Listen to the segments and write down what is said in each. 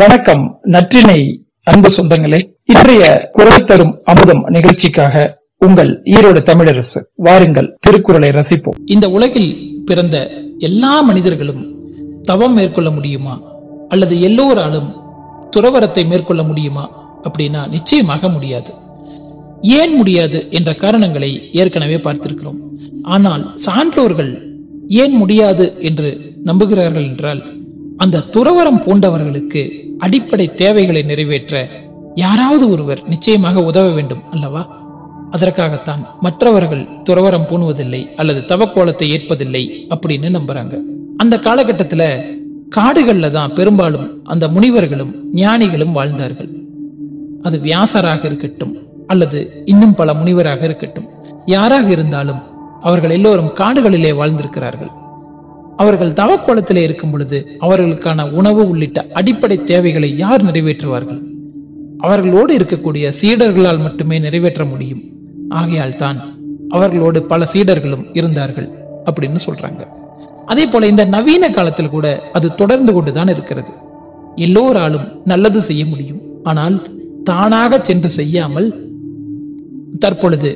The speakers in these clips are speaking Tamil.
வணக்கம் நற்றினை அன்பு சொந்தங்களே. இன்றைய குரல் தரும் அமுதம் நிகழ்ச்சிக்காக உங்கள் ஈரோடு தமிழரசு வாருங்கள் திருக்குறளை ரசிப்போம். இந்த உலகில் பிறந்த எல்லா மனிதர்களும் தவம் மேற்கொள்ள முடியுமா? அல்லது எல்லோராலும் துறவரத்தை மேற்கொள்ள முடியுமா? அப்படின்னா நிச்சயமாக முடியாது. ஏன் முடியாது என்ற காரணங்களை ஏற்கனவே பார்த்திருக்கிறோம். ஆனால் சான்றோர்கள் ஏன் முடியாது என்று நம்புகிறார்கள் என்றால் அந்த துறவரம் பூண்டவர்களுக்கு அடிப்படை தேவைகளை நிறைவேற்ற யாராவது ஒருவர் நிச்சயமாக உதவ வேண்டும் அல்லவா? அதற்காகத்தான் மற்றவர்கள் துறவரம் பூணுவதில்லை அல்லது தவக்கோலத்தை ஏற்பதில்லை அப்படின்னு நம்புறாங்க. அந்த காலகட்டத்துல காடுகள்ல தான் பெரும்பாலும் அந்த முனிவர்களும் ஞானிகளும் வாழ்ந்தார்கள். அது வியாசராக இருக்கட்டும் அல்லது இன்னும் பல முனிவராக இருக்கட்டும். யாராக இருந்தாலும் அவர்கள் எல்லோரும் காடுகளிலே வாழ்ந்திருக்கிறார்கள். அவர்கள் தவக்கோலத்திலே இருக்கும் பொழுது அவர்களுக்கான உணவு உள்ளிட்ட அடிப்படை தேவைகளை யார் நிறைவேற்றுவார்கள்? அவர்களோடு இருக்கக்கூடிய சீடர்களால் மட்டுமே நிறைவேற்ற முடியும். ஆகையால் தான் அவர்களோடு பல சீடர்களும் இருந்தார்கள் அப்படின்னு சொல்றாங்க. அதே போல இந்த நவீன காலத்தில் கூட அது தொடர்ந்து கொண்டுதான் இருக்கிறது. எல்லோராலும் நல்லது செய்ய முடியும். ஆனால் தானாக சென்று செய்யாமல் தற்பொழுது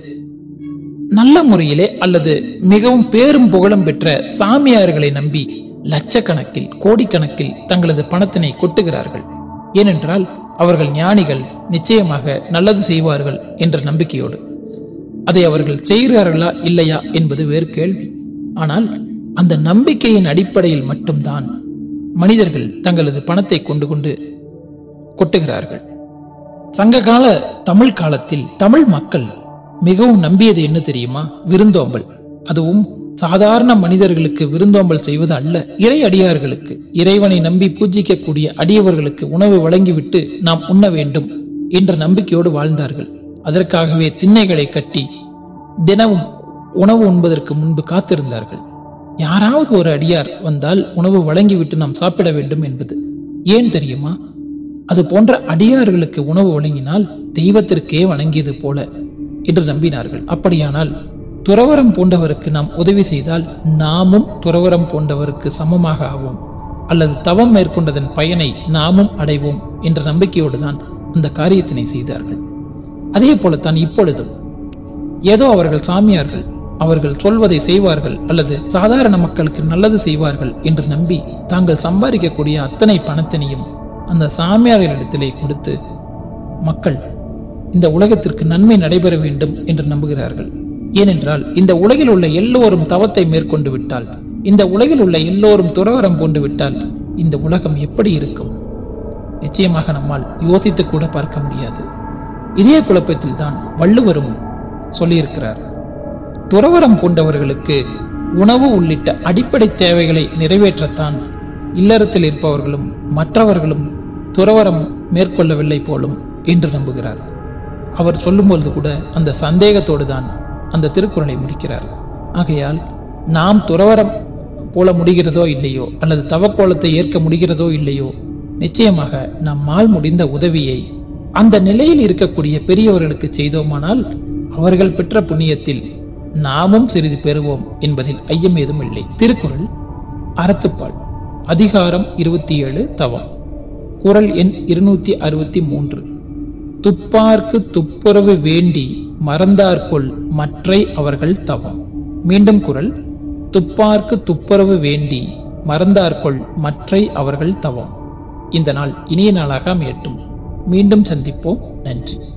நல்ல முறையிலே அல்லது மிகவும் பேரும் புகழும் பெற்ற சாமியார்களை நம்பி லட்சக்கணக்கில் கோடிக்கணக்கில் தங்களது பணத்தினை கொட்டுகிறார்கள். ஏனென்றால் அவர்கள் ஞானிகள் நிச்சயமாக நல்லது செய்வார்கள் என்ற நம்பிக்கையோடு. அதை அவர்கள் செய்கிறார்களா இல்லையா என்பது வேறு கேள்வி. ஆனால் அந்த நம்பிக்கையின் அடிப்படையில் மட்டும்தான் மனிதர்கள் தங்களது பணத்தை கொண்டு கொண்டு கொட்டுகிறார்கள். சங்ககால தமிழ் காலத்தில் தமிழ் மக்கள் மிகவும் நம்பியது என்ன தெரியுமா? விருந்தோம்பல். அதுவும் சாதாரண மனிதர்களுக்கு விருந்தோம்பல் செய்வது அல்ல இறை அடியார்களுக்கு. இறைவனை நம்பி பூஜிக்கக்கூடிய அடியவர்களுக்கு உணவு வழங்கிவிட்டு நாம் உண்ண வேண்டும் என்ற நம்பிக்கையோடு வாழ்ந்தார்கள். அதற்காகவே திண்ணைகளை கட்டி தினமும் உணவு உண்பதற்கு முன்பு காத்திருந்தார்கள். யாராவது ஒரு அடியார் வந்தால் உணவு வழங்கிவிட்டு நாம் சாப்பிட வேண்டும் என்பது. ஏன் தெரியுமா? அது போன்ற அடியார்களுக்கு உணவு வழங்கினால் தெய்வத்திற்கே வணங்கியது போல. என்று நம்பினார்கள். அப்படியானால் துறவரம் போன்றவருக்கு நாம் உதவி செய்தால் நாமும் துறவரம் போன்றவருக்கு சமமாக ஆவோம். அல்லது தவம் மேற்கொண்டதன் பயனை நாமும் அடைவோம் என்ற நம்பிக்கையோடு தான் அந்த காரியத்தினை செய்தார்கள். அதே போலத்தான் இப்பொழுதும். ஏதோ அவர்கள் சாமியார்கள் அவர்கள் சொல்வதை செய்வார்கள் அல்லது சாதாரண மக்களுக்கு நல்லது செய்வார்கள் என்று நம்பி தாங்கள் சம்பாதிக்கக்கூடிய அத்தனை பணத்தினையும் அந்த சாமியார்களிடத்திலே கொடுத்து மக்கள் இந்த உலகத்திற்கு நன்மை நடைபெற வேண்டும் என்று நம்புகிறார்கள். ஏனென்றால் இந்த உலகில் உள்ள எல்லோரும் தவத்தை மேற்கொண்டு விட்டால் இந்த உலகில் உள்ள எல்லோரும் துறவரம் போண்டு விட்டால் இந்த உலகம் எப்படி இருக்கும்? நிச்சயமாக நம்மால் யோசித்து கூட பார்க்க முடியாது. இதே குழப்பத்தில் தான் வள்ளுவரும் சொல்லியிருக்கிறார். துறவரம் பூண்டவர்களுக்கு உணவு உள்ளிட்ட அடிப்படை தேவைகளை நிறைவேற்றத்தான் இல்லறத்தில் இருப்பவர்களும் மற்றவர்களும் துறவரம் மேற்கொள்ளவில்லை போலும் என்று நம்புகிறார். அவர் சொல்லும்பொழுது கூட அந்த சந்தேகத்தோடு தான் அந்த திருக்குறளை முடிக்கிறார். ஆகையால் நாம் துறவரம் போல முடிகிறதோ இல்லையோ அல்லது தவக்கோலத்தை ஏற்க முடிகிறதோ இல்லையோ நிச்சயமாக நம்மால் முடிந்த உதவியை அந்த நிலையில் இருக்கக்கூடிய பெரியவர்களுக்கு செய்தோமானால் அவர்கள் பெற்ற புண்ணியத்தில் நாமும் சிறிது பெறுவோம் என்பதில் ஐயம் ஏதும் இல்லை. திருக்குறள் அறத்துப்பால். அதிகாரம் இருபத்தி ஏழு தவம். குரல் எண் இருநூத்தி அறுபத்தி மூன்று. துப்பார்க்கு துப்புரவு வேண்டி மறந்தார்கொள் மற்றை அவர்கள் தவம். மீண்டும் குரல் துப்பார்க்கு துப்புரவு வேண்டி மறந்தார்கொள் மற்றை அவர்கள் தவம். இந்த நாள் இனிய நாளாக அமையட்டும். மீண்டும் சந்திப்போம். நன்றி.